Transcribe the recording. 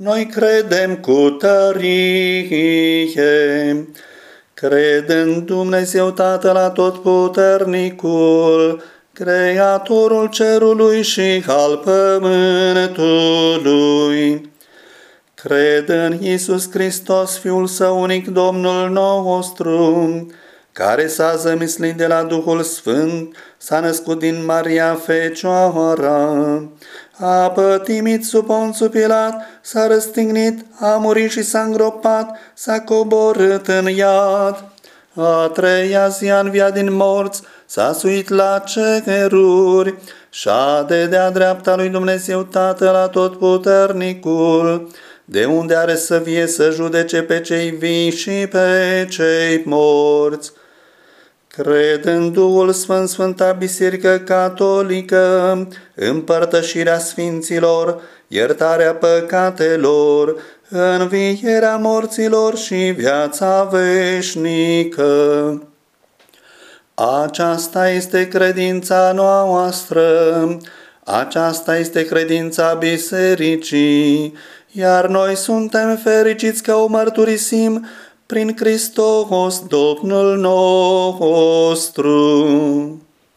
Noi credem cu tărie, cred în Dumnezeu Tatăl Atotputernicul, Creatorul cerului și al pământului. Cred în Isus Hristos, Fiul Său unic, Domnul nostru, care s-a zămislit de la Duhul Sfânt, s-a născut din Maria Fecioara, a pătimit sub Ponțul Pilat, s-a răstignit, a murit și s-a îngropat, s-a coborât în iad. A treia zi a înviat din morți, s-a suit la ceruri, și-a de de-a dreapta lui Dumnezeu Tatăl Atotputernicul, de unde are să vie să judece pe cei vii și pe cei morți. Cred în Duhul Sfânt, Sfânta Biserică Catolică, împărtășirea Sfinților, iertarea păcatelor, învierea morților și viața veșnică. Aceasta este credința noastră, aceasta este credința bisericii, iar noi suntem fericiți că o mărturisim prin Hristos Domnul nostru.